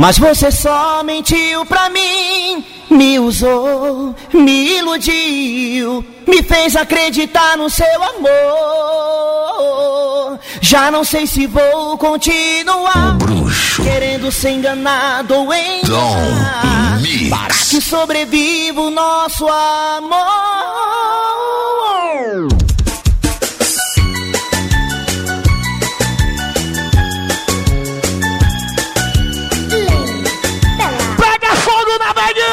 Mas você só mentiu pra mim, me usou, me iludiu, me fez acreditar no seu amor. Já não sei se vou continuar querendo ser enganado ou enganar. Para que sobreviva o nosso amor.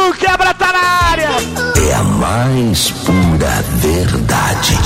Bruno Quebra tá na área. É a mais pura verdade.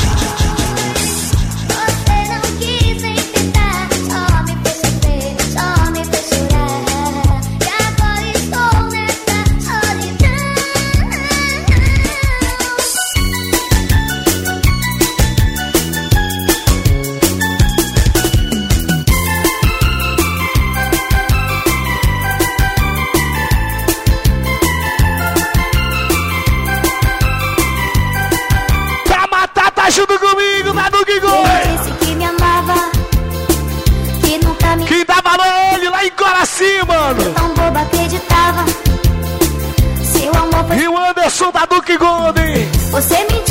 Duke Golden. Você me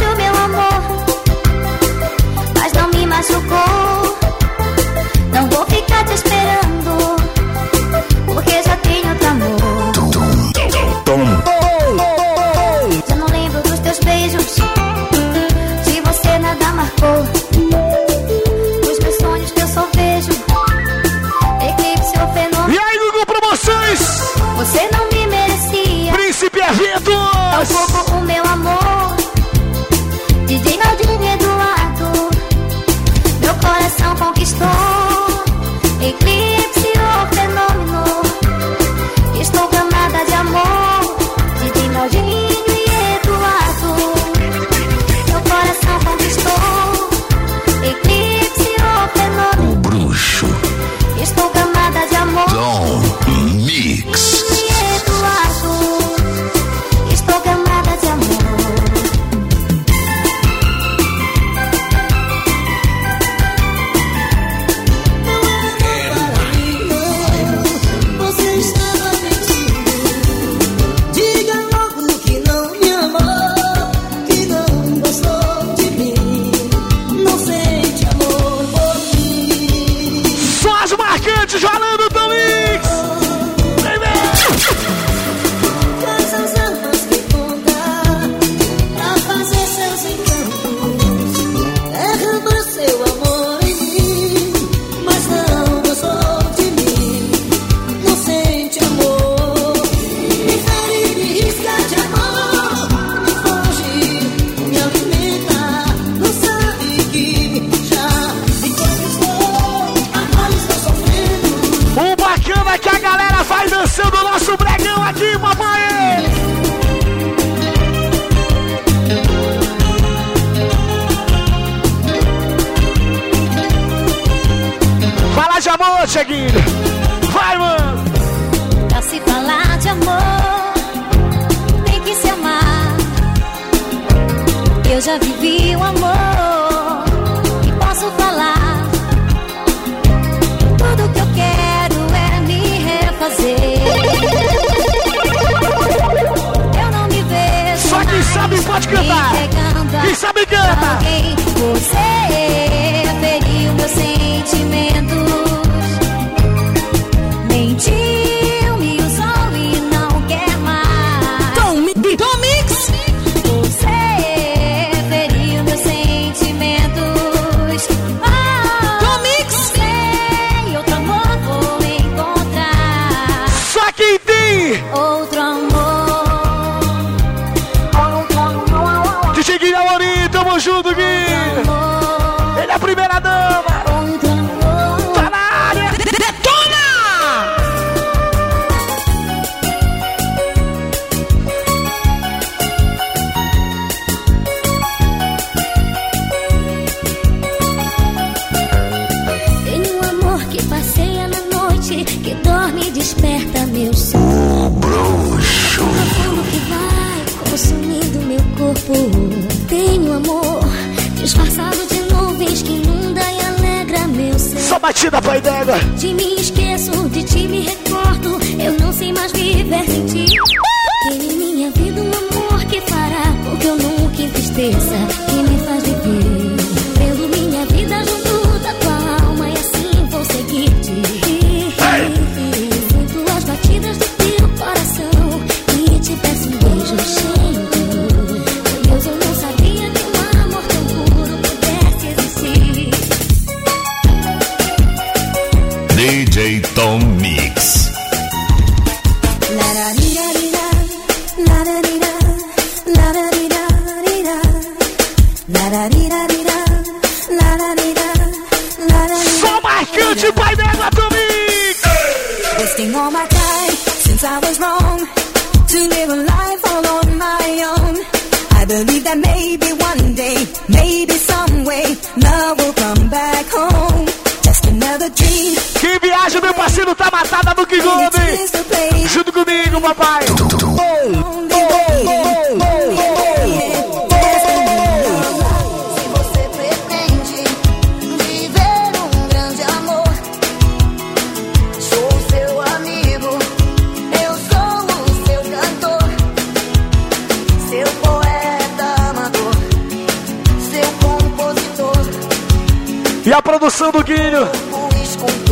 E a produção do Guilho.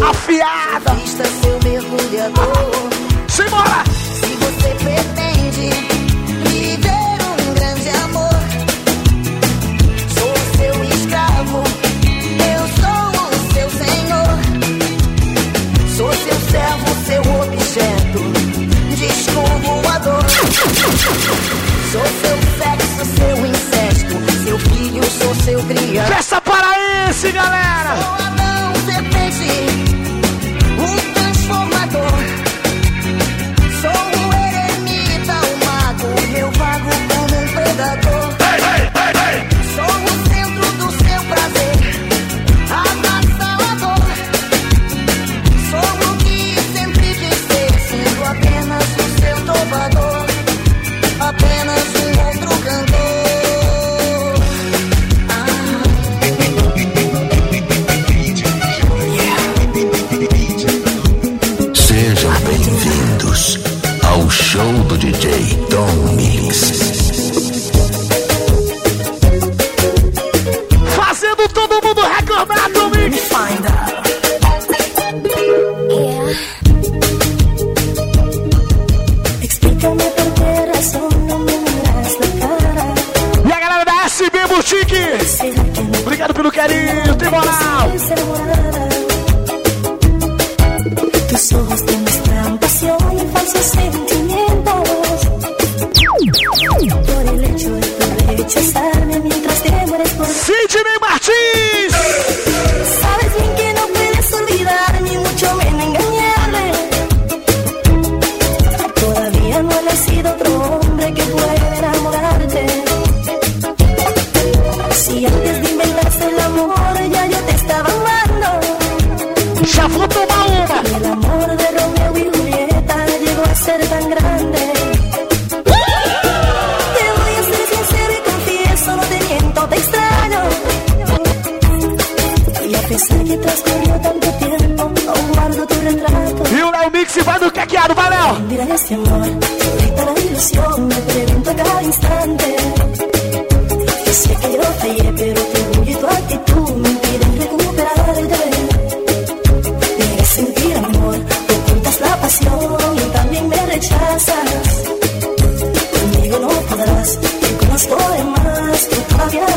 Afiada. Simbora! Se você pretende viver um grande amor, sou seu escravo, eu sou o seu senhor. Sou seu servo, seu objeto, disco voador. Sou seu sexo, seu incesto, seu filho, sou seu criado. Festa galera! Do o que é que é do Valeu? Amor, me cada instante. Me sentir amor, me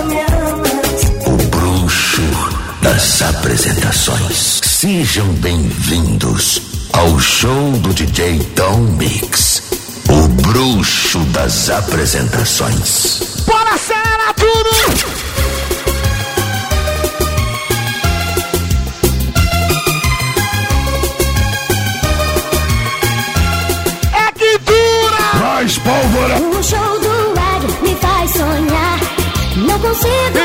me amas. O bruxo das apresentações. Sejam bem-vindos show do DJ Tom Mix, o bruxo das apresentações. Bora, Sara, tudo! É mais pólvora. O show do Águia me faz sonhar. Não consigo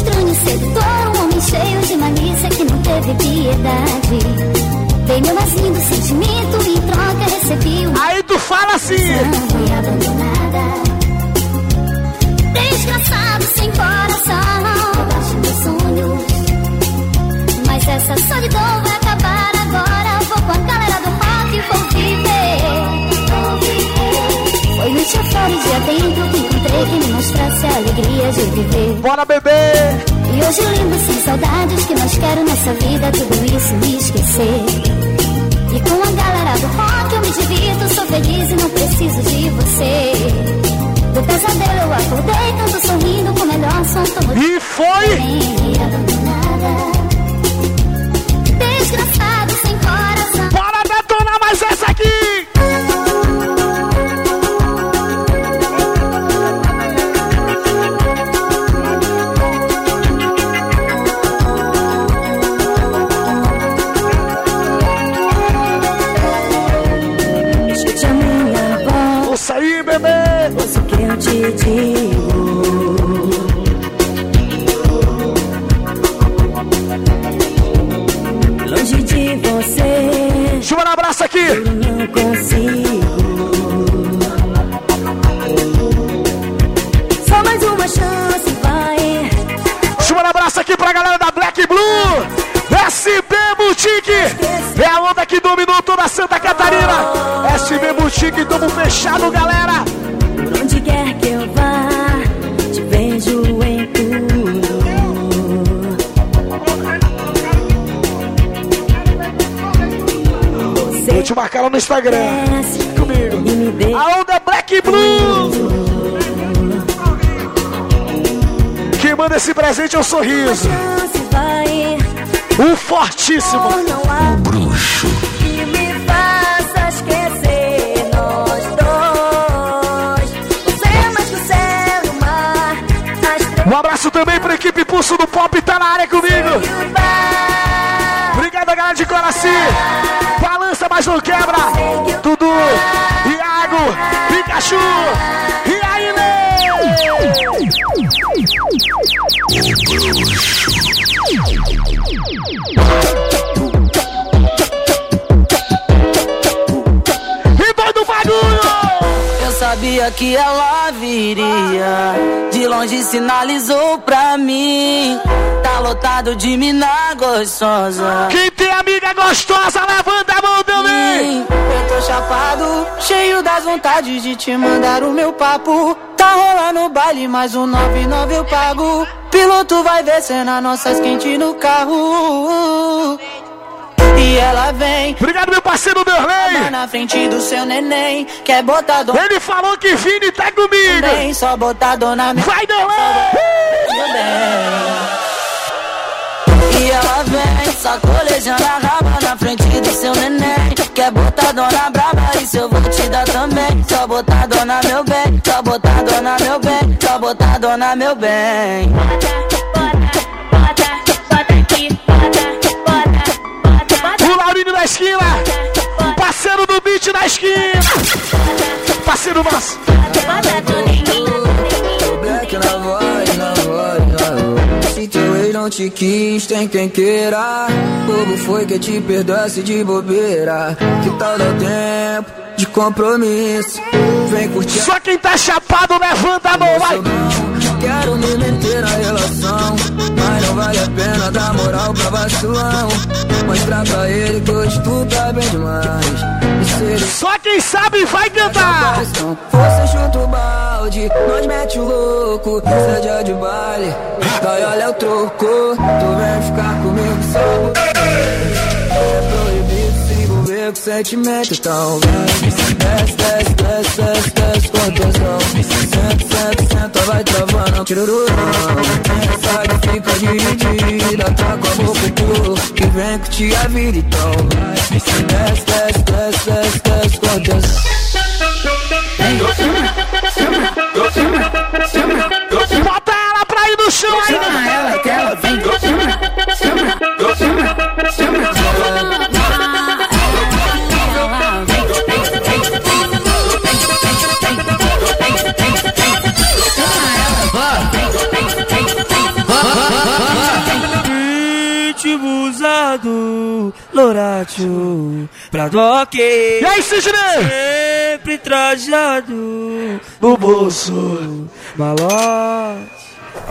estranho sedutor, um homem cheio de malícia que não teve piedade. Dei meu mais lindo sentimento e em troca recebi uma Aí tu fala assim. Fui abandonada. Desgraçado sem coração. Abaixo meus sonhos. Mas essa solidão vai acabar agora. Vou com a galera do rock e vou viver. Vou viver. Foi noite afora e dia alegria de viver. Bora beber. E hoje eu lembro sem saudades que nós quero nessa vida tudo isso me esquecer. E com a galera do rock eu me divirto, sou feliz e não preciso de você. Do pesadelo eu acordei, tanto sorrindo com o melhor som todo E foi. Desgraçado sem coração. Bora detonar mais essa aqui. Digo. Longe de você, Chuva no abraço aqui. eu não consigo. Só mais uma chance, vai. Chuva no abraço aqui pra galera da Black Blue. SB Boutique. É a onda que dominou toda Santa Catarina. SB Boutique, tamo fechado, galera. No Instagram. Comigo. A onda Black Blue. Quem manda esse presente é o sorriso. Um fortíssimo. Há Bruxo. que me faça esquecer nós dois. Você é mais que o céu e o mar, Um abraço também pra equipe Pulso do Pop, tá na área comigo. o. Obrigado, galera de Coraci. Mas não quebra. Dudu, Iago, Pikachu. Que ela viria. De longe sinalizou pra mim. Tá lotado de mina gostosa. Quem tem amiga gostosa, levanta a mão também. Eu tô chapado, cheio das vontades de te mandar o meu papo. Tá rolando baile, mais um 99 eu pago. Piloto vai ver cena nossas quente no carro. E ela vem, Obrigado, meu parceiro Derlei. na frente do seu neném. Quer botar dona Ele falou que Vini tá comigo. bem, só botar dona. Vai, Derlei. E ela vem, sacolejando a raba na frente do seu neném. Quer botar dona braba, isso eu vou te dar também. Só botar dona meu bem, só botar dona meu bem, só botar dona meu bem. O Laurinho da esquina. Parceiro do beat da esquina. Parceiro nosso. Black na voz, na voz, na voz. Se teu ex não te quis, tem quem queira. Como foi que te perdoasse de bobeira? Que tal dar tempo de compromisso? Vem curtir Só quem tá chapado, levanta a mão, vai. Quero me meter na relação não vale a pena dar moral pra vacilão. Mostrar pra ele que hoje tu tá bem demais. Só quem sabe vai cantar. Você chuta o balde, nós mete o louco. Isso é dia de baile, vai olha o troco. Tu vem ficar comigo só envolver com sentimento Então vem, desce, desce, desce, desce, desce com tesão Senta, senta, senta, vai travando Tirururão, sai que fica dividida Tá com a boca pro que vem curtir a vida Então vai, desce, desce, desce, desce, desce com tesão Bota ela pra ir no chão aí. ela que ela vem. Usado Loratio pra doque. E aí, Sidney? Sempre trajado no bolso malote.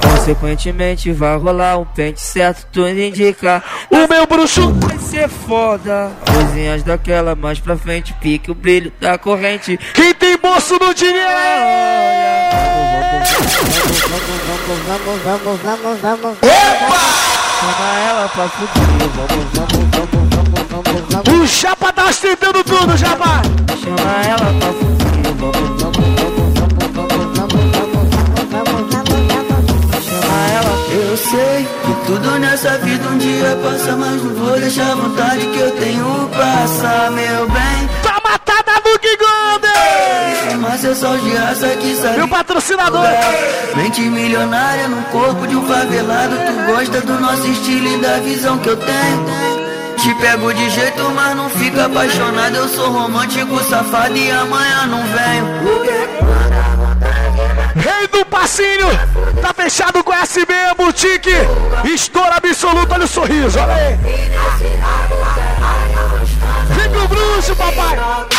Consequentemente vai rolar um pente certo, tudo indica. O meu bruxo. Vai ser foda. Coisinhas daquela mais pra frente, pique o brilho da corrente. Quem tem bolso no dinheiro? Vamos, vamos, vamos, vamos. Chama ela pra fudir. Vamos, vamos, vamos, vamos, vamos, vamos. O Japa tá ostentando tudo, Japa. Chama ela pra fudir. Vamos, vamos, vamos, vamos, vamos, vamos, vamos, vamos. Chama ela. Eu sei que tudo nessa vida um dia passa, mas não vou deixar a vontade que eu tenho passar, meu bem. Golden. Mas eu sou de raça que sabe. Meu patrocinador. Mente milionária no corpo de um favelado. Tu gosta do nosso estilo e da visão que eu tenho. Te pego de jeito, mas não fica apaixonado. Eu sou romântico, safado e amanhã não venho. Rei do passinho. Tá fechado com SB Boutique. Estouro absoluto, olha o sorriso. Olha aí. Vem pro bruxo, papai.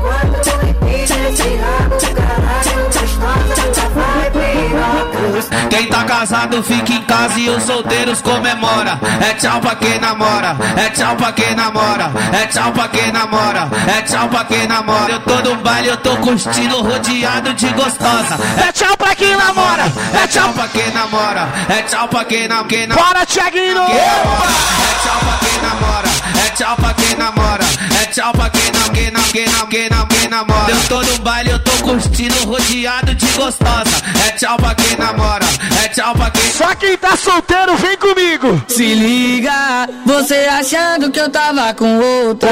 Quem tá casado fica em casa e os solteiros comemora. É tchau pra quem namora, é tchau pra quem namora, é tchau pra quem namora, é tchau pra quem namora. Eu tô no baile, eu tô curtindo rodeado de gostosa. É tchau pra quem namora. É tchau pra quem namora, é tchau pra quem nam quem nam- Bora, Thiaguinho. namora. É tchau pra quem namora, é tchau pra quem namora, é tchau pra quem nam quem nam quem nam quem nam quem namora. Eu tô no baile, eu tô curtindo rodeado de gostosa. É tchau pra quem namora, é tchau pra quem Só quem tá solteiro, vem comigo. Se liga, você achando que eu tava com outra.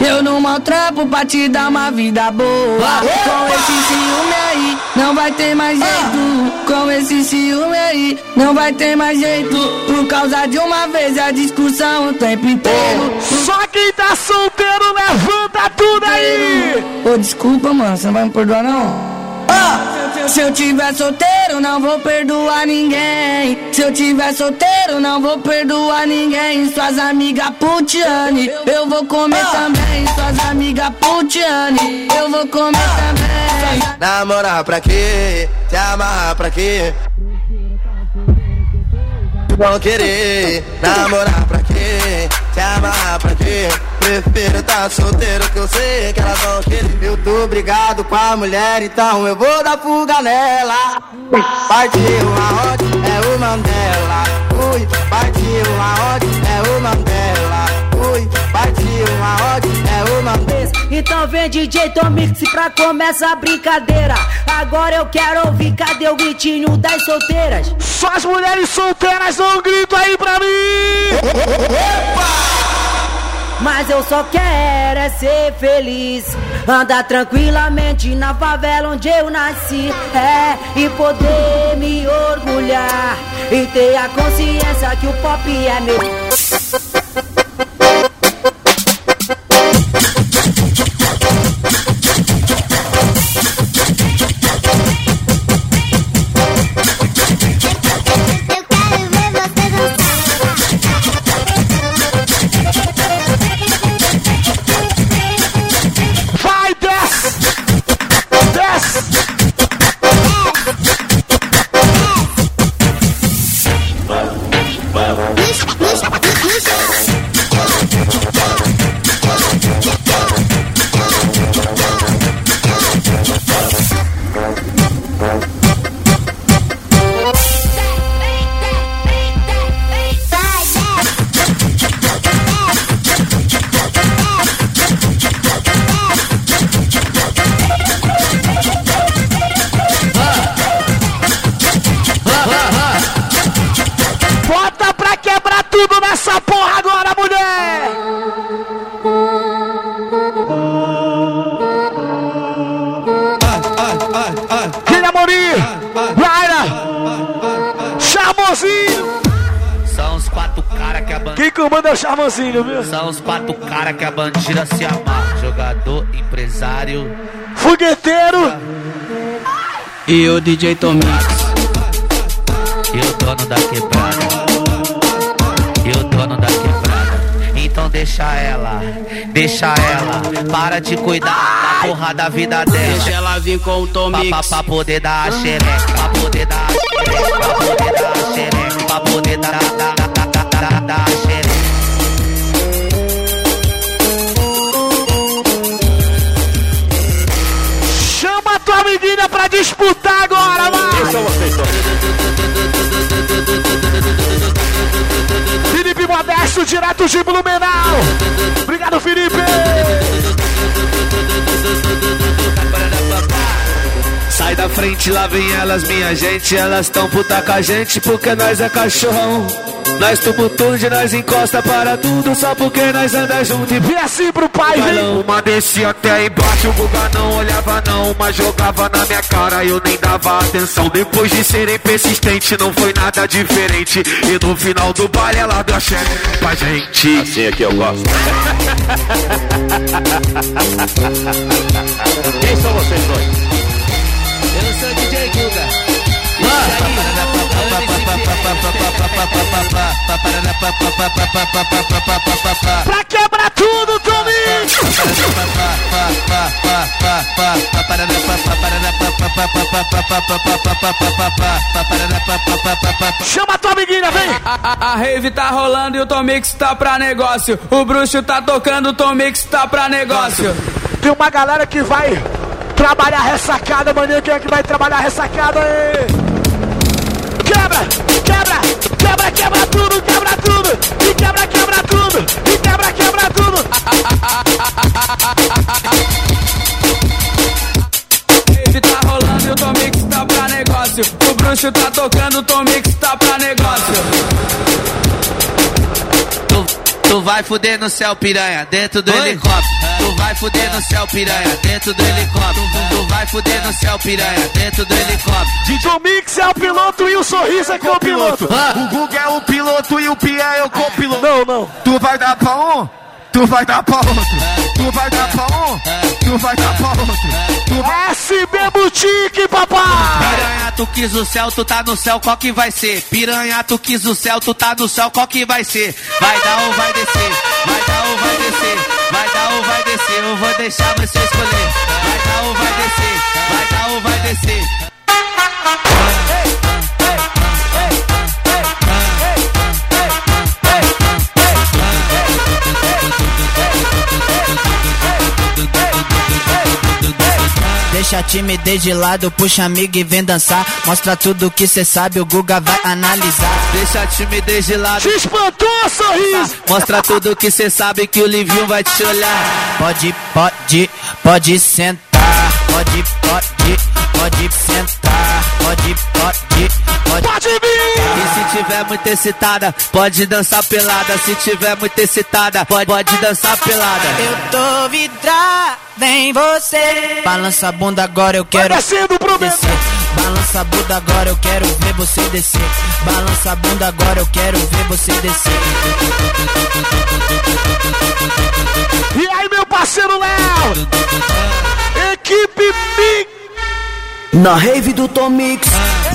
Eu não maltrapo pra te dar uma vida boa. Com esse ciúme aí, não vai ter mais jeito. Com esse ciúme aí, não vai ter mais jeito. Por causa de uma vez a discussão o tempo inteiro. Só quem tá solteiro, levanta tudo aí. Ô, desculpa, mano, você não vai me perdoar não? Se eu tiver solteiro, não vou perdoar ninguém. Se eu tiver solteiro, não vou perdoar ninguém. Suas amigas putiane, eu vou comer também. Suas amigas putiane, eu vou comer também. Namorar pra quê? Se amarrar pra quê? Vão querer namorar pra quê? Se amarrar pra quê? Prefiro tá solteiro que eu sei que elas vão querer. Eu tô obrigado com a mulher, então eu vou dar fuga nela. Partiu aonde? É o Mandela. Ui, partiu aonde? É o Mandela. Ui, partiu aonde? É o Mandela. Então vem DJ Tomix pra começar a brincadeira. Agora eu quero ouvir, cadê o gritinho das solteiras? Só as mulheres solteiras dão um grito aí pra mim. Mas eu só quero é ser feliz. Andar tranquilamente na favela onde eu nasci. É, e poder me orgulhar. E ter a consciência que o pop é meu. Quem comanda é o Charmosinho, viu? São os quatro cara que a bandida se amarra. Jogador, empresário. Fogueteiro! E o DJ Tomix. E o dono da quebrada. E o dono da quebrada. Então deixa ela, deixa ela. Para de cuidar da porra da vida dela. Deixa ela vir com o Tomix. Pra, pra, pra poder dar a xereca, pra poder dar a xereca, pra poder dar a xereca, pra poder dar, dar, dar, Chama a tua menina pra disputar agora, vai! São vocês dois. Felipe Modesto, direto de Blumenau. Obrigado, Felipe. Sai da frente, lá vem elas, minha gente. Elas tão puta com a gente porque nós é cachorrão. Nós tumultude, nós encosta para tudo só porque nós anda junto e Vem assim pro pai, vem. Uma descia até embaixo, o Guga não olhava não, mas jogava na minha cara e eu nem dava atenção. Depois de serem persistentes, não foi nada diferente. E no final do baile ela deu a chefe pra gente. Assim é que eu gosto. Quem são vocês dois? Eu sou DJ Guga. Pra quebrar tudo, Tomi. Chama tua amiguinha, vem. A, a, a rave tá rolando e o Tomix tá pra negócio. O bruxo tá tocando, o Tomix tá pra negócio. Tem uma galera que vai trabalhar ressacada, maninho. Quem é que vai trabalhar ressacada aí? Quebra, quebra, quebra, quebra tudo, quebra tudo. E quebra, quebra tudo. E quebra, quebra tudo. Rave tá rolando e o Tomix tá pra negócio. O bruxo tá tocando, o Tomix tá pra negócio. Tu, tu vai fuder no céu, piranha, dentro do helicóptero. Tu vai fuder no céu, piranha, dentro do helicóptero. Tu vai fuder no céu, piranha, dentro do helicóptero. DJ Mix é o piloto e o sorriso é copiloto. O Guga é o piloto e o Pia é o copiloto. Não, não. Tu vai dar pra um, tu vai dar pra outro. Tu vai dar pra um, tu vai dar pra outro. Tu vai... SB Boutique, papai. Piranha, tu quis o céu, tu tá no céu, qual que vai ser? Piranha, tu quis o céu, tu tá no céu, qual que vai ser? Vai dar ou vai descer? Vai dar ou vai descer? Vai dar ou vai descer? Eu vou deixar você escolher. Vai dar ou vai descer? Vai dar ou vai descer? Deixa a timidez de lado, puxa amigo e vem dançar. Mostra tudo que cê sabe, o Guga vai analisar. Deixa a timidez de lado. Te espantou, sorriso. Mostra tudo que cê sabe que o Livinho vai te olhar. Pode, pode, pode sentar. Pode, pode, pode sentar. Pode, pode, pode. Pode vir. E se tiver muito excitada, pode dançar pelada. Se tiver muito excitada, pode, pode dançar pelada. Eu tô vidrada em você. Balança a bunda agora, eu quero Vai descendo pro descer. Balança a bunda agora, eu quero ver você descer. Balança a bunda agora, eu quero ver você descer. E aí, meu parceiro Léo? Equipe Mix. Na rave do Tomix.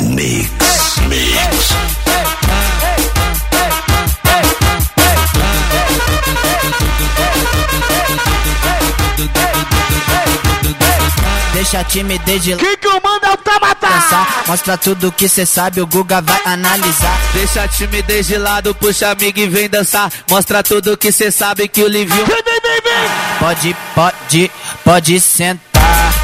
Mix, mix. Deixa a timidez de Quem comanda é o Tabata. Dançar. Mostra tudo que cê sabe, o Guga vai analisar. Deixa a timidez de lado, puxa amigo e vem dançar. Mostra tudo que cê sabe que o Livinho. Vem, vem, vem, vem. Pode, pode, pode sentar.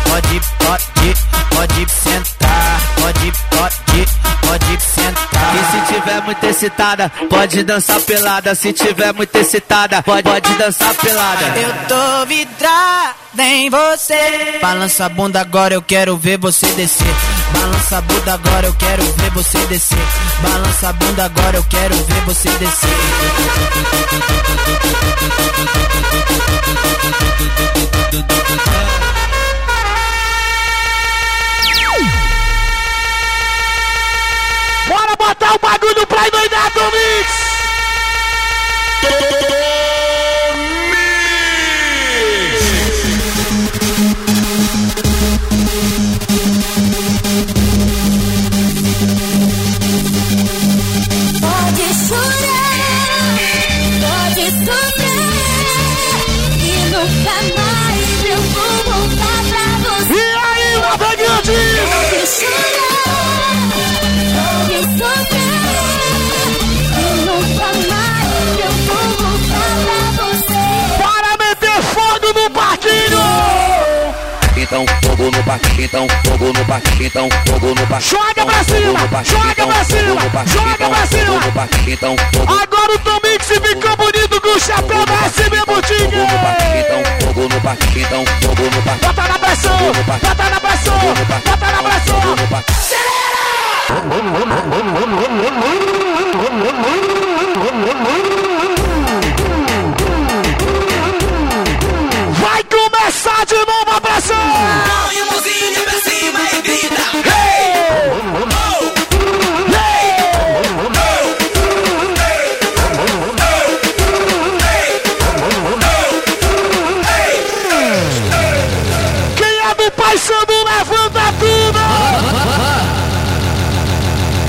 Pode, pode, pode sentar. Pode, pode, pode sentar. E se tiver muito excitada, pode dançar pelada. Se tiver muito excitada, pode, pode dançar pelada. Eu tô vidrada em você. Balança a bunda agora, eu quero ver você descer. Balança a bunda agora, eu quero ver você descer. Balança a bunda agora, eu quero ver você descer. Bora botar o bagulho pra endoidar do mix! Pode chorar, pode sofrer, e nunca mais eu vou voltar pra você. E aí, Lava Grande? Parque, então fogo no parque, então fogo no parque. Joga pra cima, joga pra cima, joga pra cima. Então fogo Agora o Tomix ficou bonito com o chapéu da SB Boutique. no então fogo no parque, então fogo no parque. Bota na pressão, bota na pressão, bota na pressão. Fogo de novo a pressão. Põe a mãozinha pra cima e grita. Quem é do Pai Sandu, levanta tudo.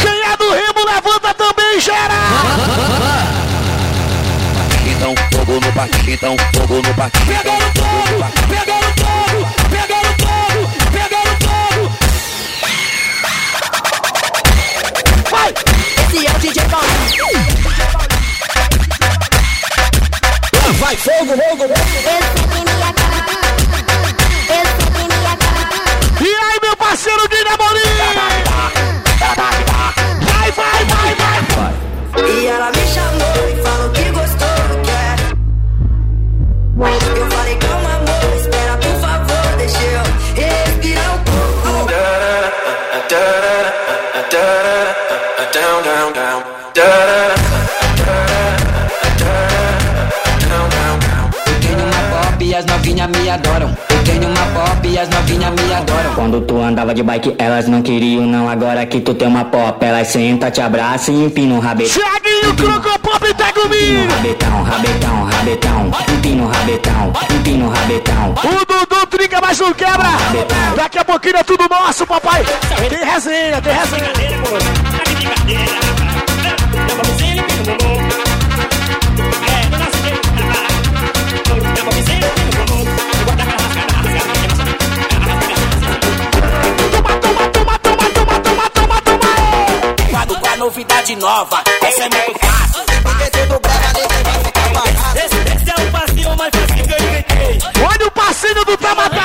Quem é do Remo, levanta também, geral. Então fogo no parque, então fogo no parque. Pegando fogo, pegando fogo, pegando fogo, pegando fogo. Vai! Esse é o DJ Paulinho. Vai, fogo, fogo, E aí, meu parceiro Amorim? Vai, vai, vai, vai. E ela me adoram. Eu tenho uma pop e as novinhas me adoram. Quando tu andava de bike, elas não queriam, não. Agora que tu tem uma pop, elas senta, te abraça e empina o rabetão. Thiaguinho Crocopop tá Empina o comigo. rabetão, rabetão, rabetão. Empina o rabetão, empina o rabetão. O Dudu trinca, mas não quebra. Daqui a pouquinho é tudo nosso, papai. Tem resenha, tem resenha. Toma, toma, novidade nova, essa é muito fácil. Porque tudo brega, ninguém vai ficar parado. Esse, esse é o passinho mais fácil que eu inventei. Olha o passinho do Tamatá,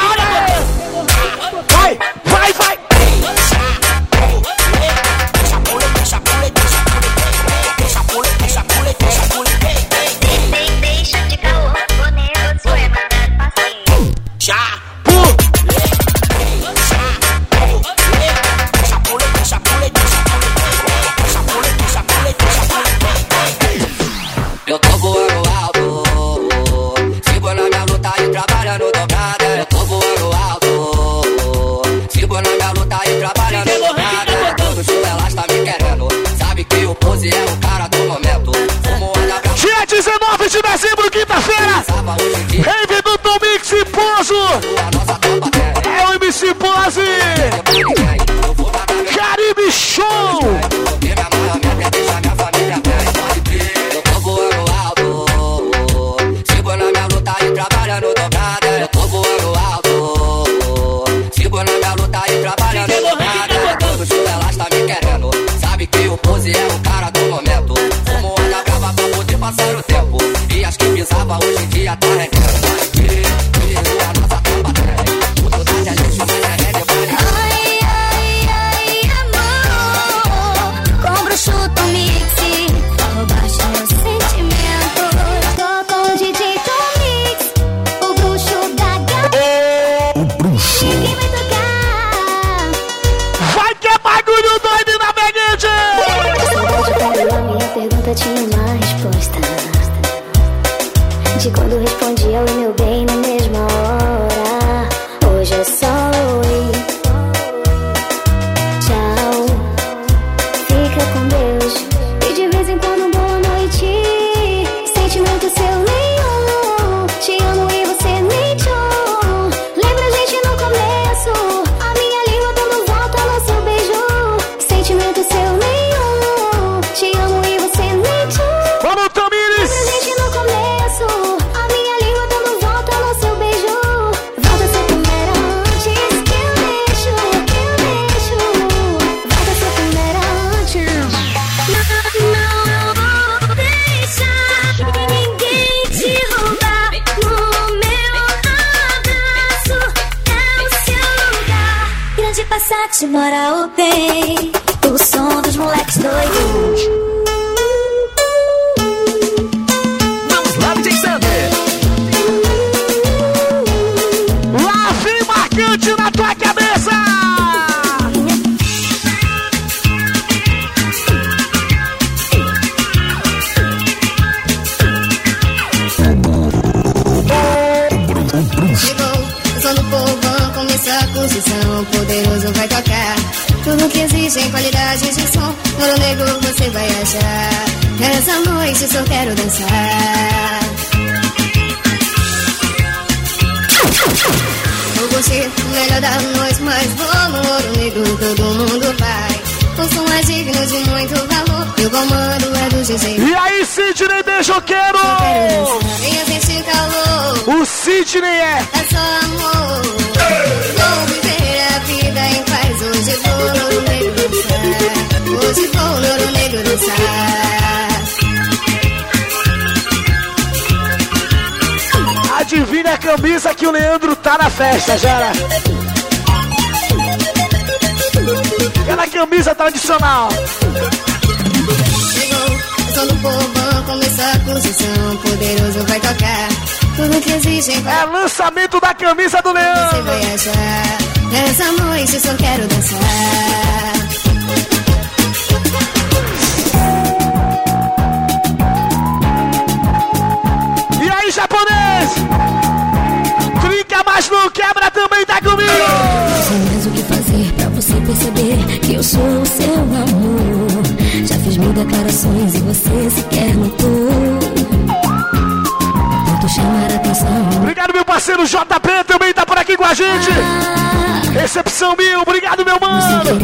Tabajara. Aquela camisa tradicional. É lançamento da camisa do Leão. Você vai achar. Nessa noite eu só quero dançar. também tá comigo! Sei mais o que fazer pra você perceber que eu sou o seu amor. Já fiz mil declarações e você sequer notou. Obrigado, meu parceiro JP também tá por aqui com a gente. Ah. Recepção mil, obrigado, meu mano.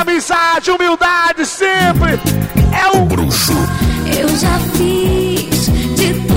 Amizade, humildade sempre. É o um... bruxo. Eu já fiz de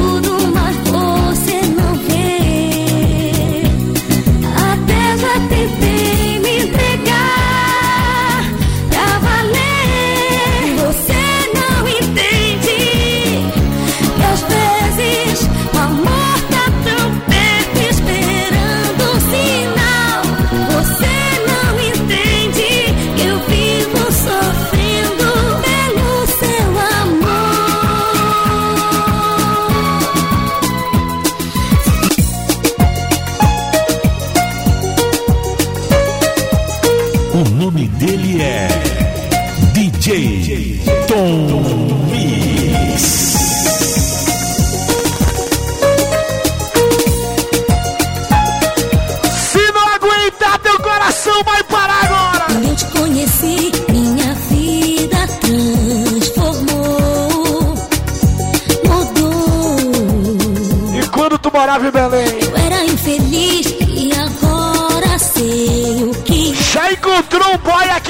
Grave Belém. Eu era infeliz e agora sei o que. Já encontrou um boy aqui.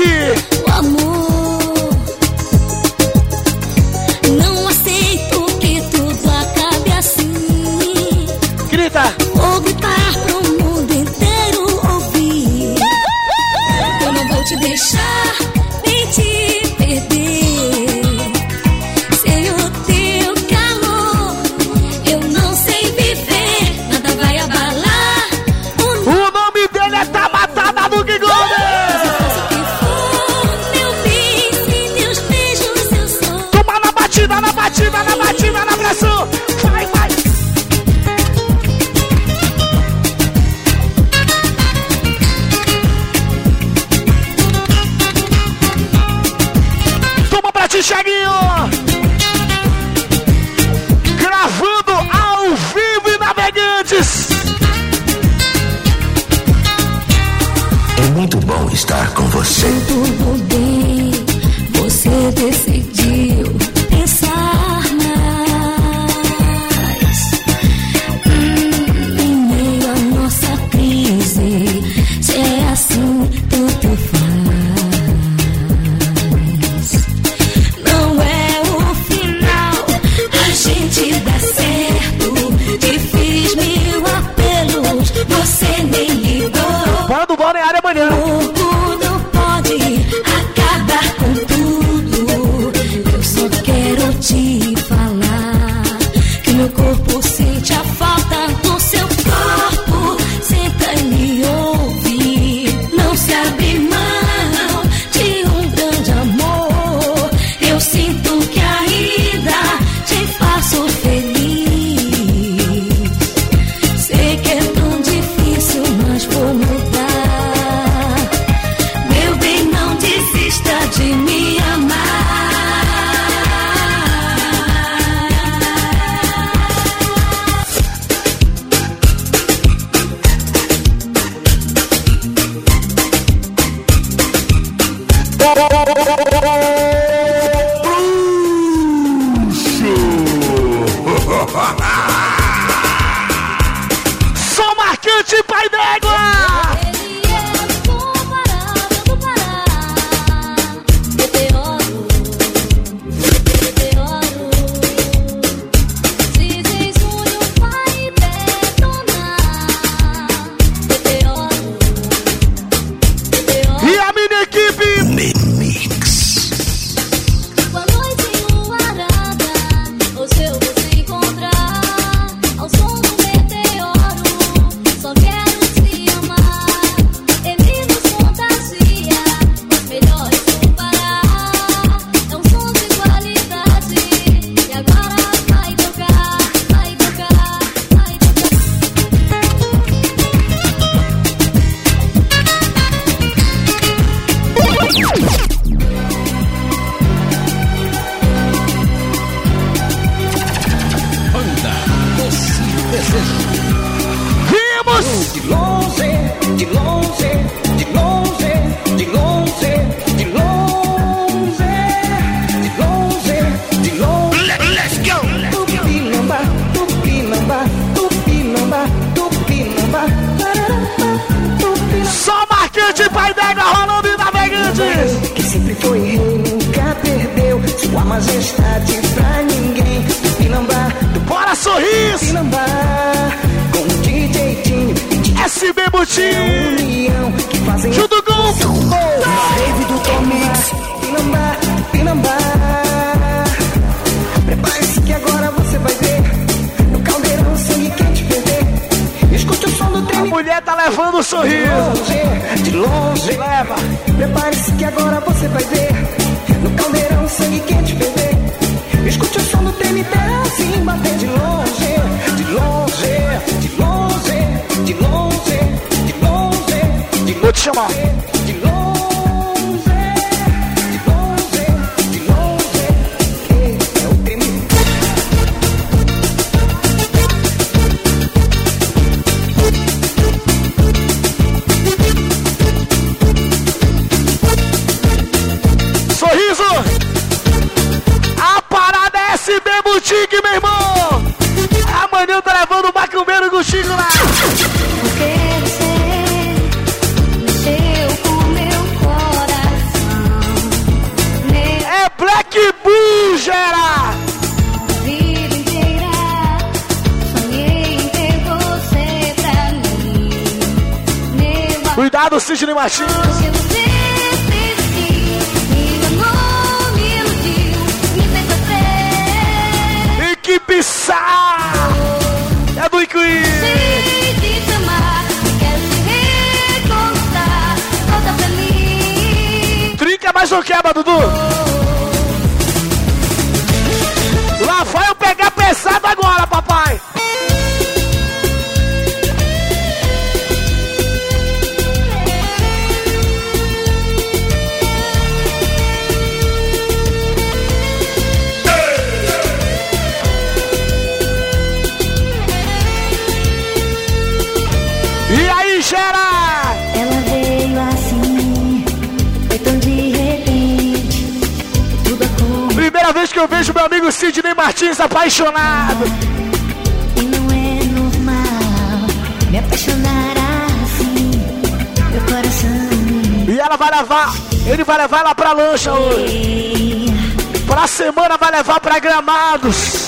Sidney Martins. Equipe Sá! É do Incluir! mais ou quebra, Dudu! beijo, meu amigo Sidney Martins, apaixonado. E não é normal me apaixonar assim. Meu coração. E ela vai levar, ele vai levar ela pra lancha hoje. Pra semana vai levar pra gramados.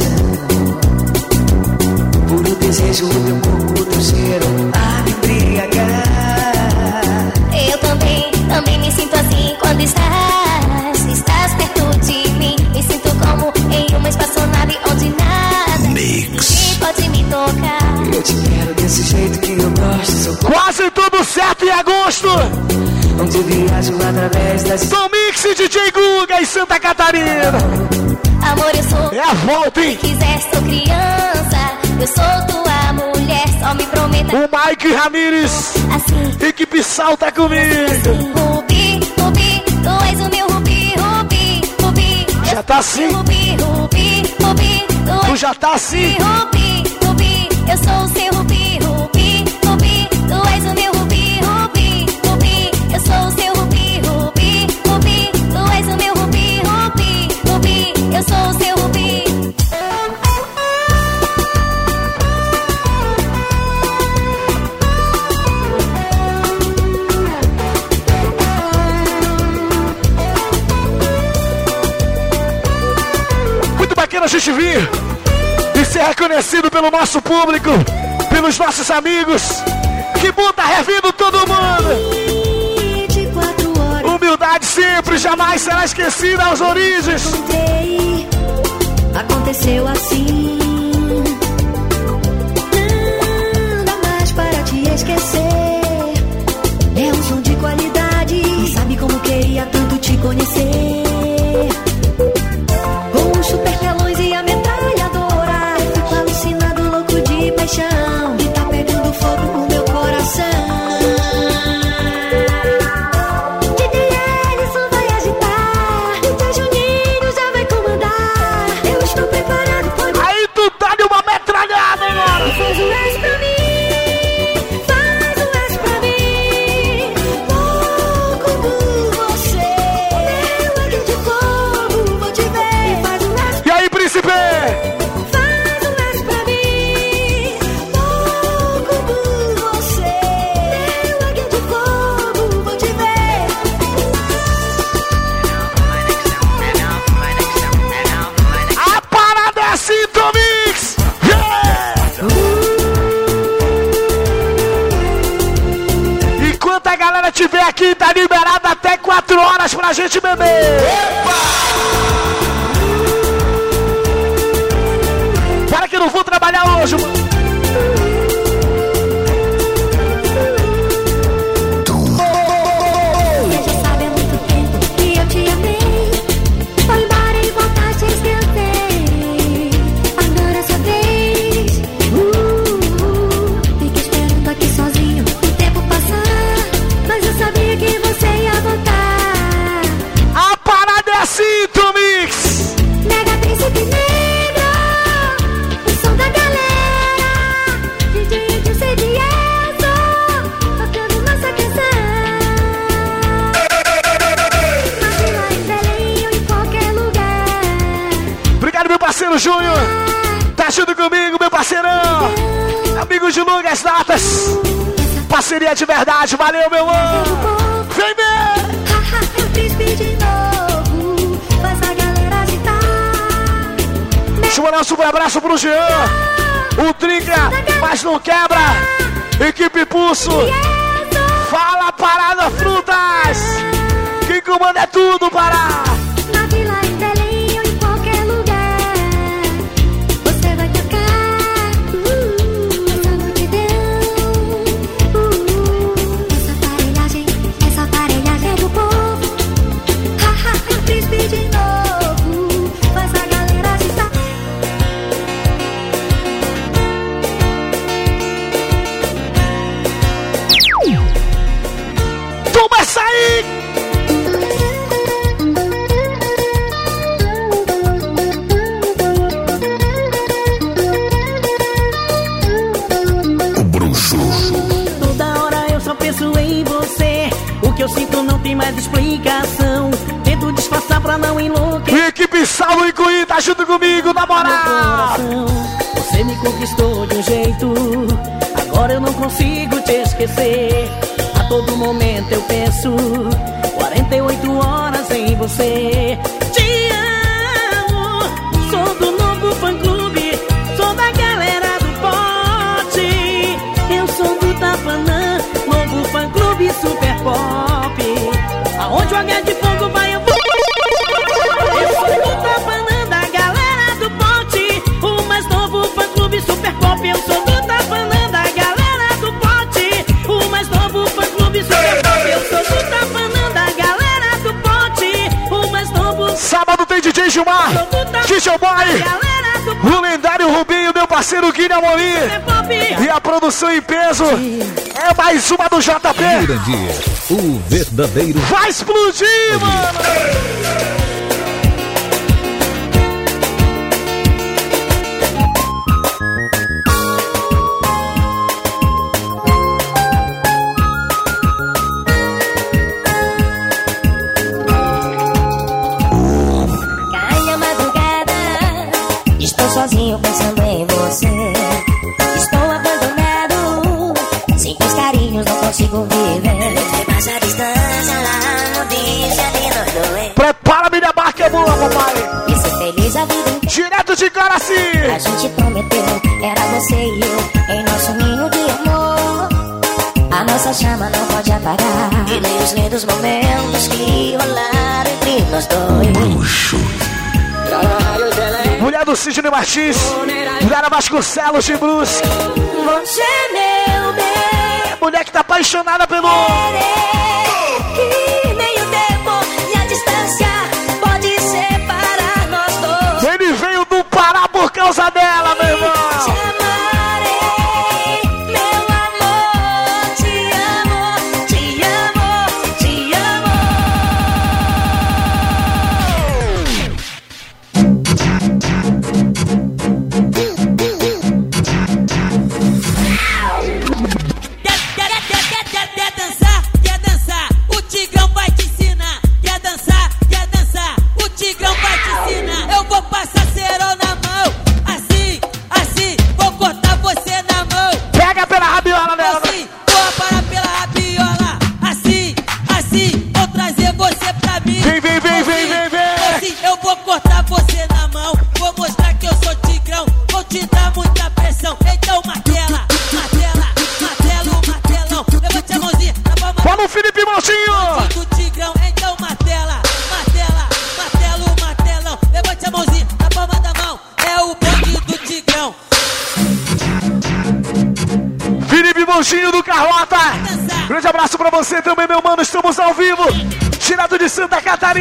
Meu coração. Puro desejo, o teu corpo, o teu cheiro, a me embriagar. Eu também, também me sinto assim quando estás, estás perto de mim. Me sinto como em uma espaçonave onde nada ninguém pode me tocar. Eu te quero desse jeito que eu gosto, sou Quase tudo certo em agosto. onde viajo através das Tom Mix e DJ Guga em Santa Catarina. Amor, eu sou. É a volta, hein? Se quiser, sou criança. Eu sou tua mulher, só me prometa. O Mike Ramires, Assim, equipe Sal tá comigo. Rubi, Rubi, tu és o meu Rubi, Rubi, Rubi. Já tá assim, Rubi, Rubi, Rubi, tu tu já tá assim. Rubi, Rubi, eu sou o seu a gente vir e ser reconhecido pelo nosso público, pelos nossos amigos. Que bom tá revindo todo mundo. 24 horas Humildade sempre, jamais será esquecida aos origens. aconteceu assim. Nada mais para te esquecer. É um som de qualidade. E sabe como queria tanto te conhecer? A galera tiver aqui, tá liberado até 4 horas pra gente beber. Para que eu não vou trabalhar hoje, mano. Parceiro Júnior. Tá junto comigo, meu parceirão. Amigo de longas datas. Parceria de verdade. Valeu, meu mano. Vem ver. Deixa eu mandar um abraço pro Jean. O Trinca, mas não quebra. Equipe Pulso. Fala Parada Frutas. Quem comanda é tudo, Pará. pra não enlouquecer. E equipe Salvo e Cunha tá junto comigo, na moral. Você me conquistou de um jeito, agora eu não consigo te esquecer. A todo momento eu penso, 48 horas em você. DJ Boy, o lendário Rubinho, meu parceiro Guilherme Amorim. E a produção em peso é mais uma do JP. O verdadeiro vai explodir, mano. É. sozinho pensando em você. Estou abandonado, sem teus carinhos não consigo viver. Mas a distância lá é não é? deixa de nos doer. Prepara, minha barca é boa, papai. E ser feliz a vida. Direto de Caraci. A gente prometeu, era você e eu, em nosso ninho de amor. A nossa chama não pode apagar. E nem os lindos momentos que rolaram entre nós dois. Bruxo do Sidney Martins, Vera Vasconcelos de Bruce. Você, é meu bem. Mulher que tá apaixonada pelo.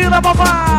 Vila Papai.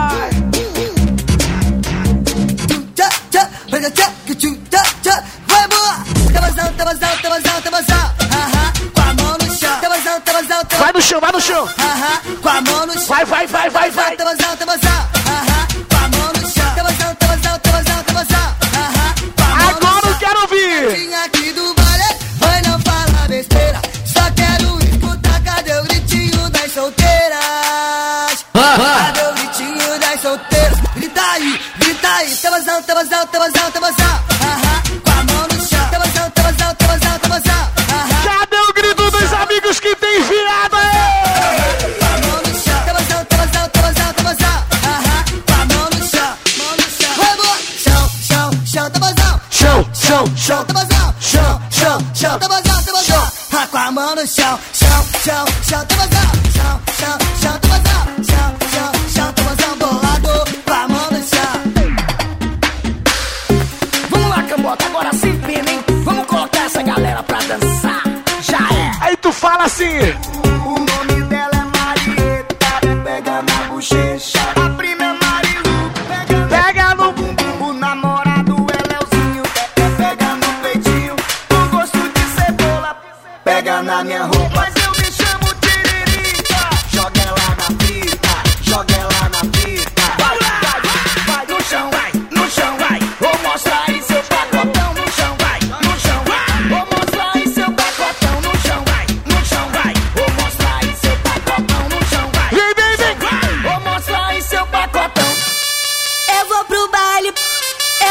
vou pro baile,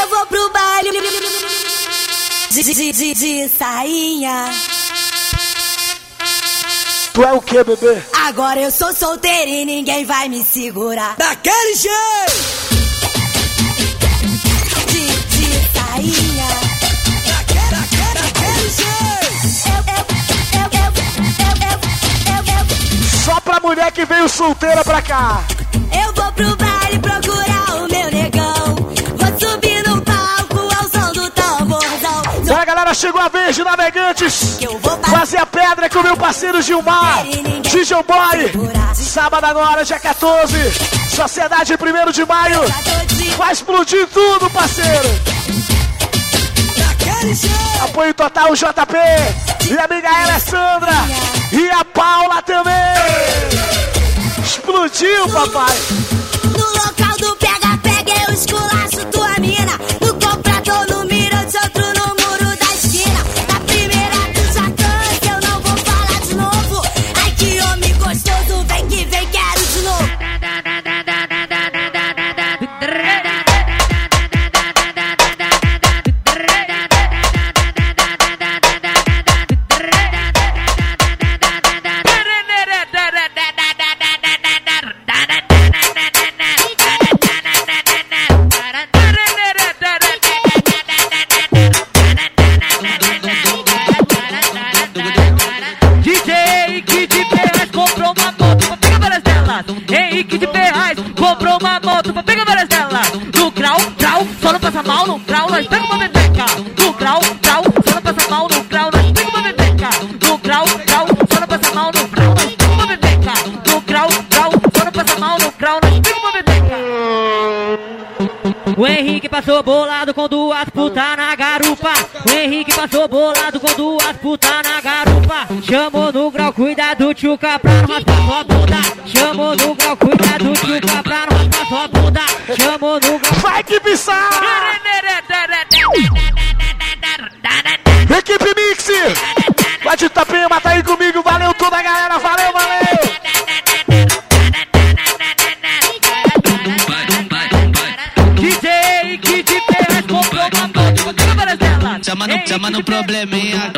eu vou pro baile de, de, de, de sainha. Tu é o que, bebê? Agora eu sou solteira e ninguém vai me segurar. Daquele jeito! Só pra mulher que veio solteira pra cá. Eu vou pro bar. Agora, chegou a vez de navegantes. Fazer a pedra com meu parceiro Gilmar. Gigion Boy. Sábado agora, dia 14. Sociedade 1 de maio. Vai explodir tudo, parceiro. Apoio total JP. E a amiga Alessandra. E a Paula também. Explodiu, papai. Passou bolado com duas putas na garupa. O Henrique passou bolado com duas putas na garupa. Chamou no grau, cuidado, tchuca, pra não raspar sua bunda. Chamou no grau, cuidado, tchuca, pra não raspar sua bunda. Chamou no grau. Vai que Equipe Mix! Vai de Itapema, Chama no, chama no probleminha.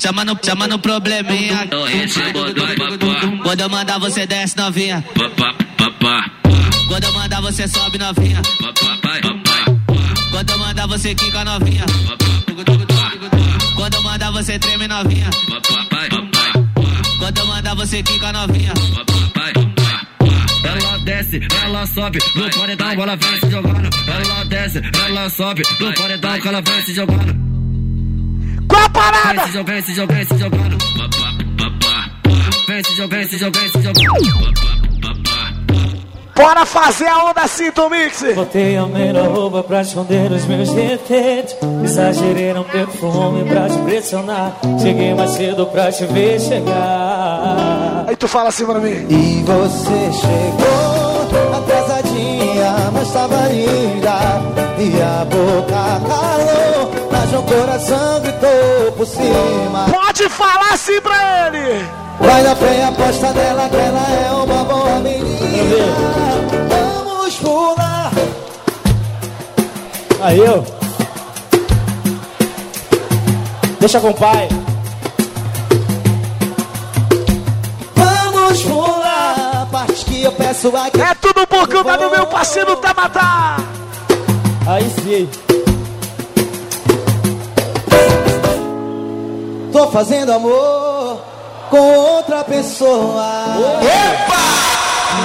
Chama no, chama no probleminha. Quando eu mandar você desce novinha. Quando eu mandar você sobe novinha. Quando eu mandar você quica novinha. Quando eu mandar você treme novinha. Quando eu mandar você quica novinha. Desce, ela sobe, no paredão ela vem se jogando. Ela desce, ela sobe, no paredão ela vem se jogando. Qual a parada? Vem se jogando, vem se jogando, se jogando. Vem se jogando, se jogando, se jogando. Bora fazer a onda assim, Tom Mix! Botei a melhor roupa pra esconder os meus defeitos. Exagerei no perfume pra te pressionar. Cheguei mais cedo pra te ver chegar. Aí tu fala assim pra mim. E você chegou atrasadinha, mas tava linda. E a boca calou, mas o coração gritou por cima. Pode falar assim pra ele! Vai na fé, aposta nela que ela é uma boa menina. Vamos pular. Aí, ó. Deixa com o pai. Vamos pular. Eu peço aqui. É tudo por conta do meu parceiro Tabata! Aí sim. Tô fazendo amor com outra pessoa.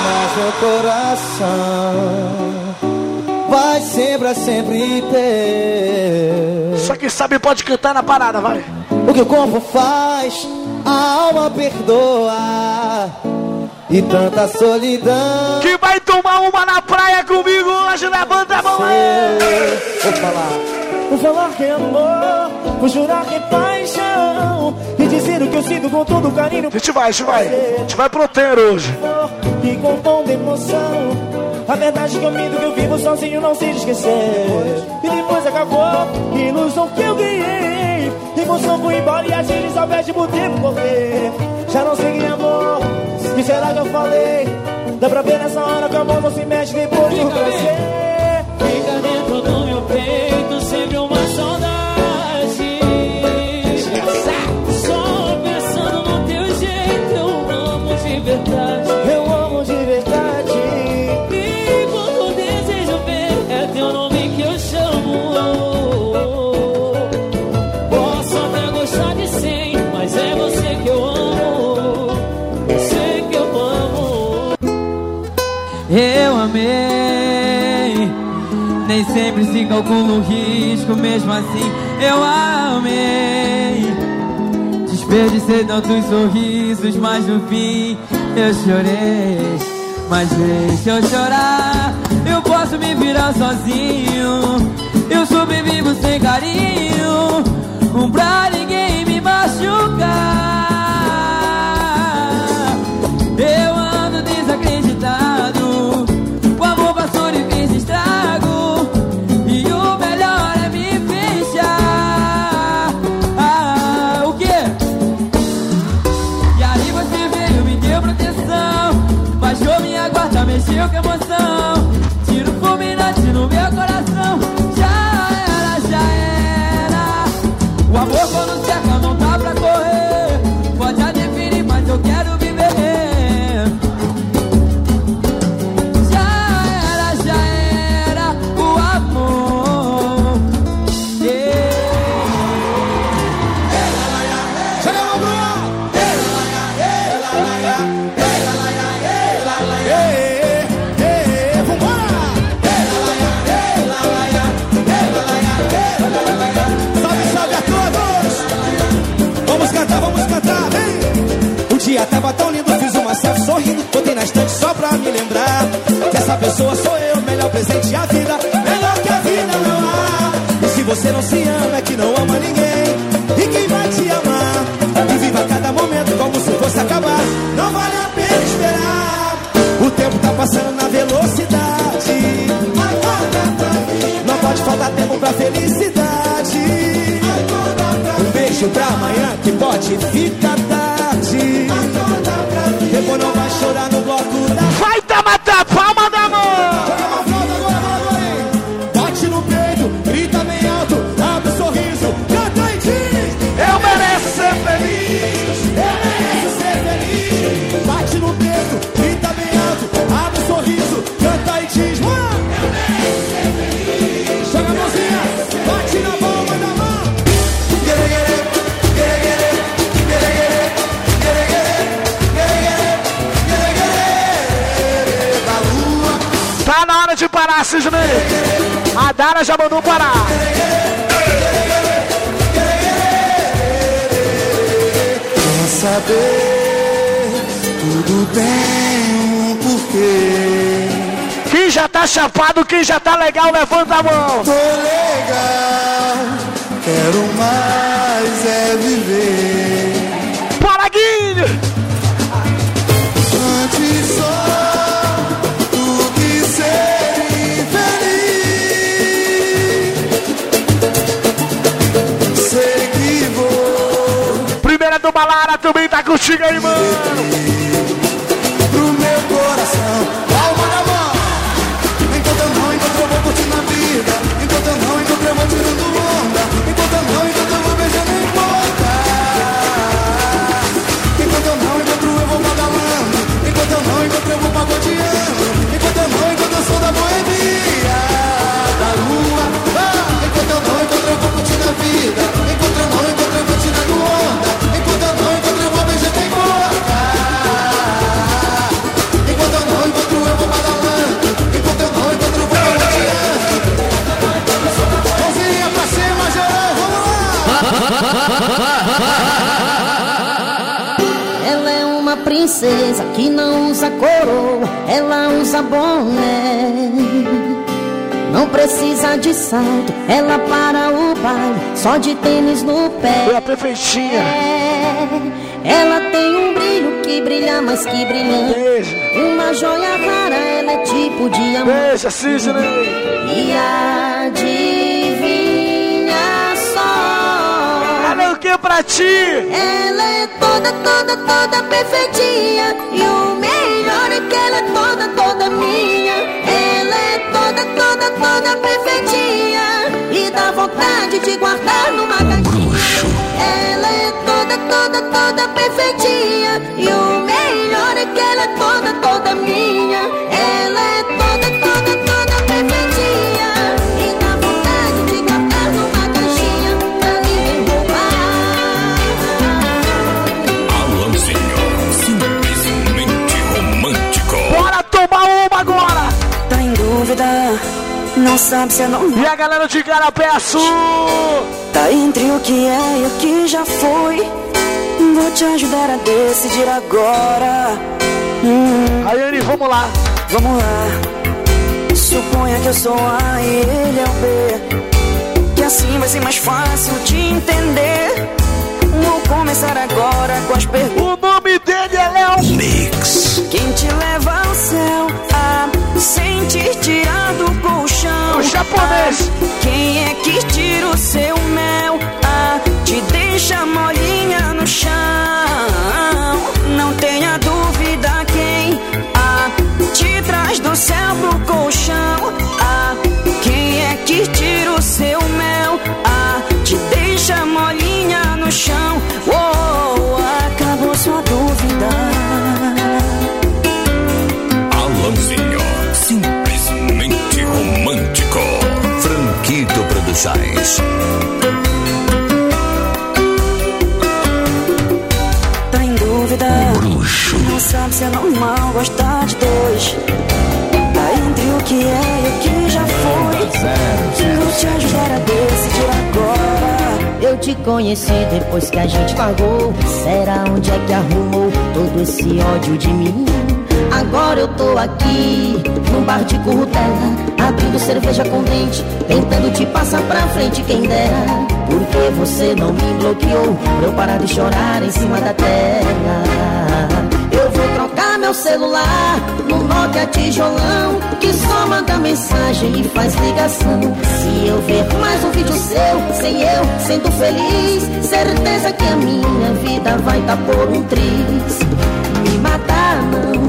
Mas meu coração vai sempre, sempre ter. Só que sabe pode cantar na parada, vai. O que o corpo faz, a alma perdoa. E tanta solidão. Que vai tomar uma na praia comigo hoje, levanta a mão! Vou falar. Vou falar que é amor, vou jurar que é paixão. E dizer o que eu sinto com todo carinho. A gente vai, a gente vai. A gente vai pro hotel hoje. E com tom de emoção. A verdade que eu minto que eu vivo sozinho não sei de esquecer. E depois acabou, ilusão que eu ganhei. Emoção foi embora e a gente só perde por tempo correr. Já não sei quem é amor, que será que eu falei? Dá pra ver nessa hora que o amor não se mexe depois de crescer. Fica dentro do meu peito Nem sempre se calcula o risco, mesmo assim eu amei. Desperdicei tantos sorrisos, mas no fim eu chorei. Mas deixa eu chorar, eu posso me virar sozinho. Eu sobrevivo sem carinho, um pra ninguém me machucar. Eu ando desacreditado, mexeu com emoção. Tiro fulminante no meu coração. Pessoa sou eu, melhor presente a vida, melhor que a vida não há. E se você não se ama, é que não ama ninguém. A Dara já mandou parar! Quer saber? Tudo tem um porquê. Quem já tá chapado, quem já tá legal, levanta a mão! Tô legal, quero mais é viver. Balara também tá contigo aí, mano! Princesa que não usa coroa, ela usa boné. Não precisa de salto, ela para o baile, só de tênis no pé. Foi a perfeitinha. Ela tem um brilho que brilha mais que brilhante. Uma joia rara, ela é tipo diamante. Beija, Sidney. E adivinha só. Ela é o que pra ti? Ela é toda, toda, toda perfeitinha. E o melhor é que ela é toda, toda minha. Ela é toda, toda, toda perfeitinha. E dá vontade de guardar numa caixinha. Ela é toda, toda, toda perfeitinha. E o melhor é que ela é toda, toda minha. Ela é toda, Não sabe se é normal. E a galera de Garapé Sul. Tá entre o que é e o que já foi. Vou te ajudar a decidir agora. Hum. Aí, Anny, vamos lá. Vamos lá. Suponha que eu sou A e ele é o B. Que assim vai ser mais fácil de entender. Vou começar agora com as perguntas. O nome dele é Léo Mix. Quem te leva ao céu japonês. Quem é que tira o seu mel? Ah, te deixa molinha no chão. Não tenha dúvida quem ah, te traz do céu pro colchão. Produções. Tá em dúvida? Bruxo. Não sabe se é normal gostar de dois. Tá entre o que é e o que já foi. Vou te ajudar a decidir agora. Eu te conheci depois que a gente pagou. Será onde é que arrumou todo esse ódio de mim? Agora eu tô aqui, num bar de currutela, abrindo cerveja com dente, tentando te passar pra frente, quem dera. Porque você não me bloqueou pra eu parar de chorar em cima da tela. Eu vou trocar meu celular no Nokia tijolão Que só manda mensagem e faz ligação Se eu ver mais um vídeo seu, sem eu, sendo feliz Certeza que a minha vida vai tá por um triz Me matar não,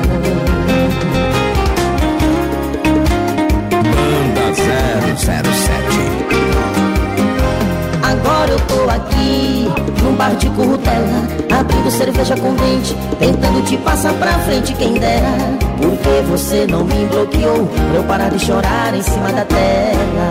Agora eu tô aqui, num bar de currutela Abrindo cerveja com dente, tentando te passar pra frente quem dera. Porque você não me bloqueou eu parar de chorar em cima da tela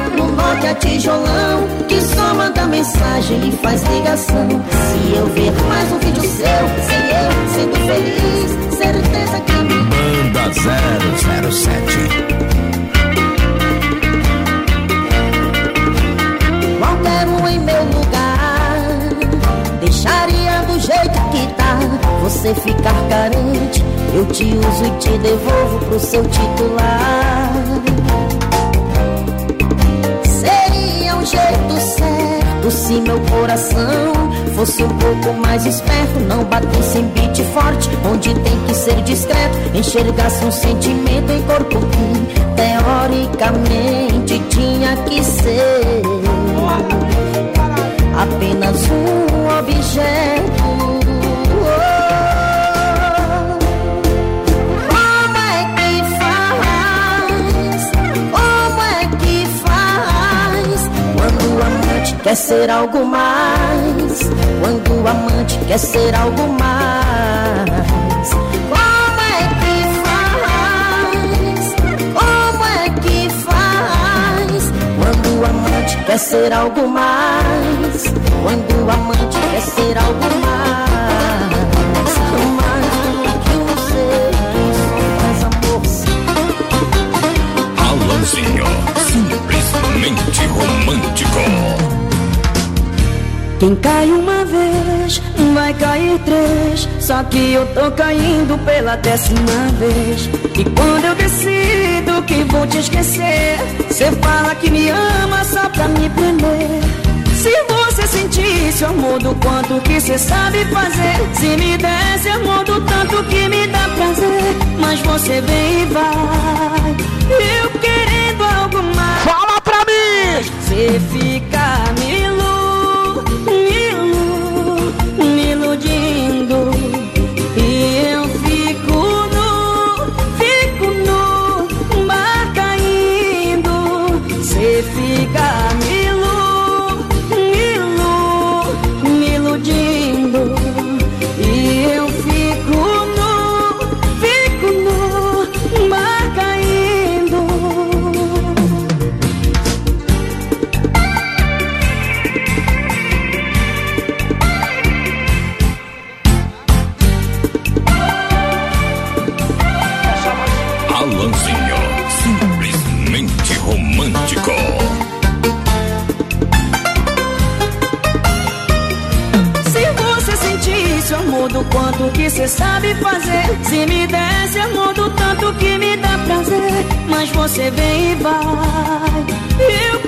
no Nokia tijolão Que só manda mensagem e faz ligação. Se eu ver mais um vídeo seu, sem eu, sendo feliz Certeza que a minha Banda 007. Qualquer um em meu lugar Deixaria do jeito que tá. Você ficar carente Eu te uso e te devolvo pro seu titular um jeito certo Se meu coração fosse um pouco mais esperto Não batesse em beat forte Onde tem que ser discreto Enxergasse um sentimento em corpo que Teoricamente tinha que ser apenas um objeto. Quer ser algo mais? Quando o amante quer ser algo mais? Como é que faz? Como é que faz? Quando o amante quer ser algo mais? Quando o amante quer ser algo mais? Quem cai uma vez, vai cair três. Só que eu tô caindo pela décima vez. E quando eu decido que vou te esquecer, cê fala que me ama só pra me prender. Se você sentisse disse, amor, do quanto que cê sabe fazer. Se me desse, amor, do tanto que me dá prazer. Mas você vem e vai. Eu querendo algo mais. Fala pra mim! Você fica sabe fazer. Se me desse amor do tanto que me dá prazer. Mas você vem e vai. Eu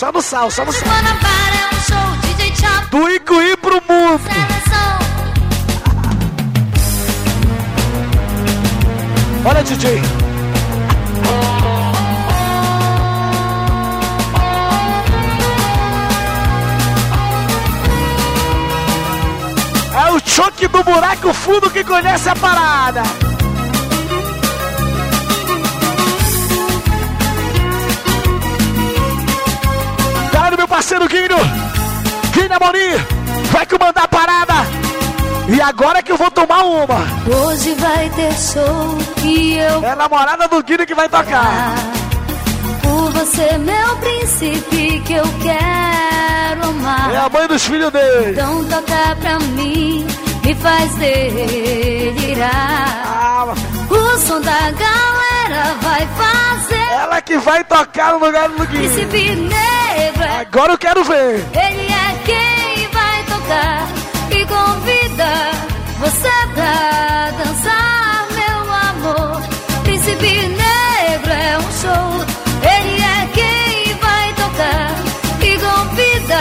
Só no sal, só no sal. Do Icuí pro mundo! Olha, DJ! É o choque do buraco fundo que conhece a parada! Parceiro Guinho! Guinho Amorim! Vai comandar a parada! E agora que eu vou tomar uma! Hoje vai ter show e eu É a namorada do Guinho que vai tocar! por você, meu príncipe, que eu quero amar. É a mãe dos filhos dele! Então toca pra mim, me faz delirar. O som da galera vai fazer. Ela que vai tocar no lugar do Guinho! Príncipe negro, Agora eu quero ver. Ele é quem vai tocar e convida você pra dançar, meu amor. Príncipe Negro é um show. Ele é quem vai tocar e convida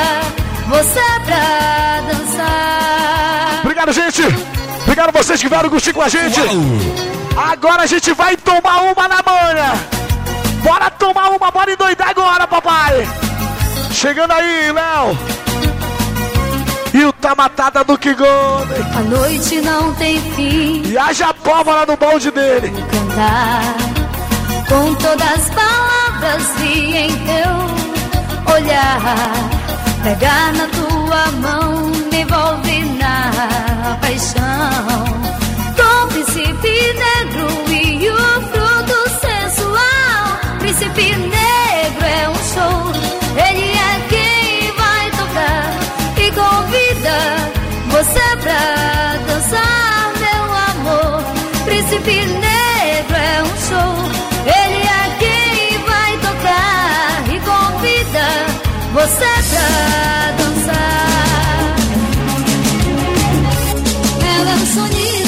você pra dançar. Obrigado, gente. Obrigado vocês que vieram curtir com a gente. Agora a gente vai tomar uma na manha. Bora tomar uma, bora endoidar agora, papai! Chegando aí, Léo. E o tá matada do Kigone. A noite não tem fim. E haja pólvora no balde dele. Vou cantar com todas as palavras e em teu olhar. Pegar na tua mão, me envolve na paixão. sogni